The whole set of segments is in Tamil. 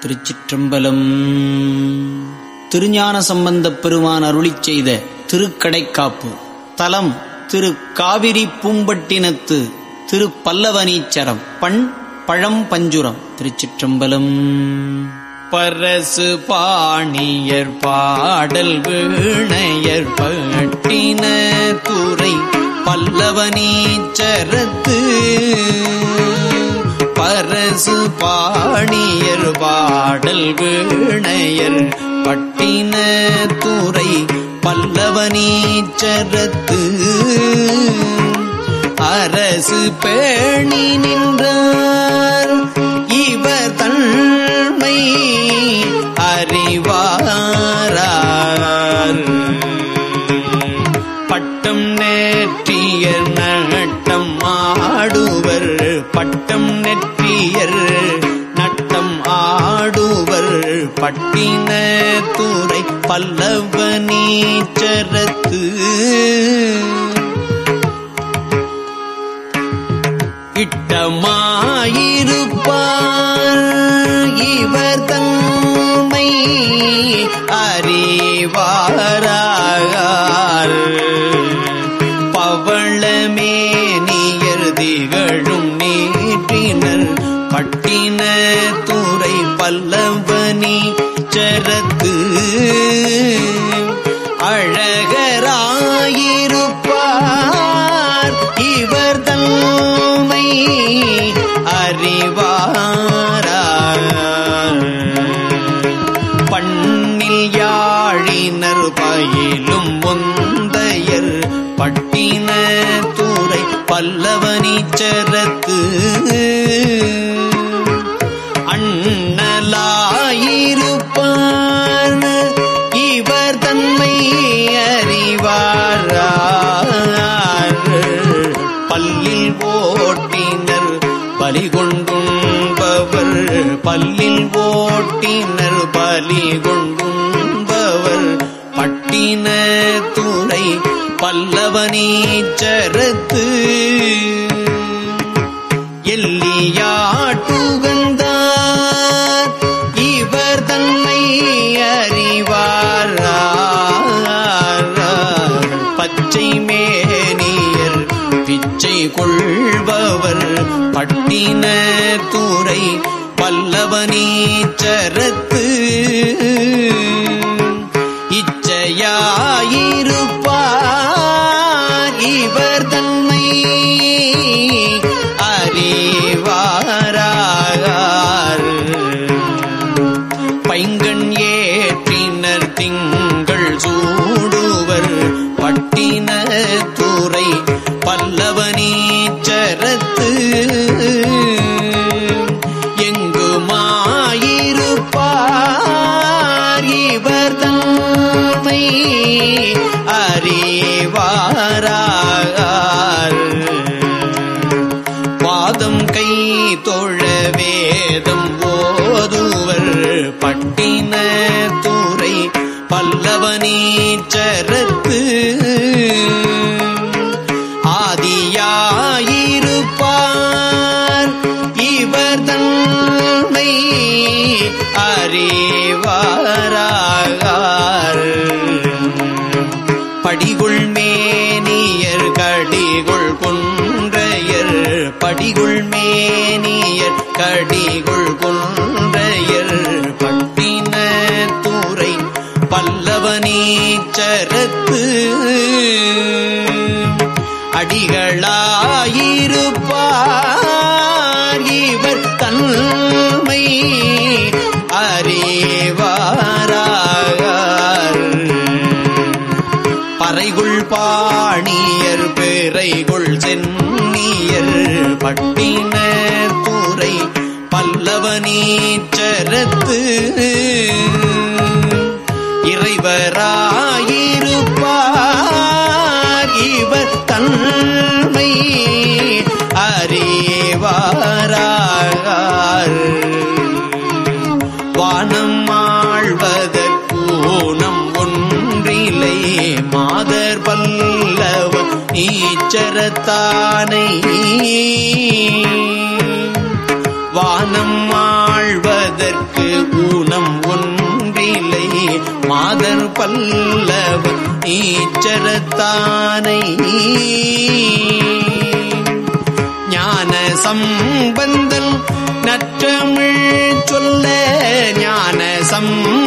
திருச்சிற்றம்பலம். திருஞான சம்பந்தப் பெருமான் அருளிச் செய்த திருக்கடைக்காப்பு. தலம் திரு காவிரி பூம்பட்டினத்து திரு பல்லவனீச்சரம் பண் பழம் பஞ்சுரம் திருச்சிற்றம்பலம். பரசு பாணியர் பாடல் வீணையர் பட்டின துறை பல்லவனீச்சரத்து பரசு பாணியர் பாடல் வீணையர் பட்டின துறை பல்லவனீச்சரத்து அரசு பேணி நின்றார் இவர் தன்மை அறிவாரார். பட்டம் நேற்றியர் நட்டம் ஆடுவர் பட்டம் நெற்றியர் நட்டம் ஆடுவர். பட்டின துறை பல்லவ நீச்சரத்து. இட்டமாயிருப்பார் இவர் தன்மை அறிவாரார் பவளமேனியர் திகழும் பட்டின துறை பல்லவனி சரத்து அழகராயிருப்பார். இவர் தன்மை அறிவாரா பண்ணில் யாழினர் பயிலும் முந்தையர். பட்டின தூரை பல்லவனீச்சரத்து அண்ணலாயிருப்பான் இவர் தன்மை அறிவார் பல்லில் ஓட்டினர் பலிகொண்டும்பவர் பல்லில் ஓட்டினர் பலிகொண்டும்பவர் பட்டின துணை பல்லவனீச்சரத்து எல்லியா கொள்பவர் பட்டின தூரை பல்லவனீச்சரத்து அறிவாரார் படிகுள் மேனியர் கடிகுள் குன்றையர். படிகுள் மேனியர் கடிகுள் குன்றையர். பட்டின துறை பல்லவனீச்சரத்து அடிகளாயிருப்பார் இவர் தன்மை. பாணியர் பிறைகுள் சென்னியர் பட்டின துறை பல்லவனீச்சரத்து. இறைவராயிருப்பார் இவர் தன் தானை. வானம் ஆழ்வதற்கு ஊனம் ஒன்றிலை மாதர் பல்லவ நீச்சரத்தானை. ஞான சம்பந்தன் நற்றமிழ் சொல்ல ஞான சம்ப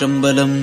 திருச்சிற்றம்பலம்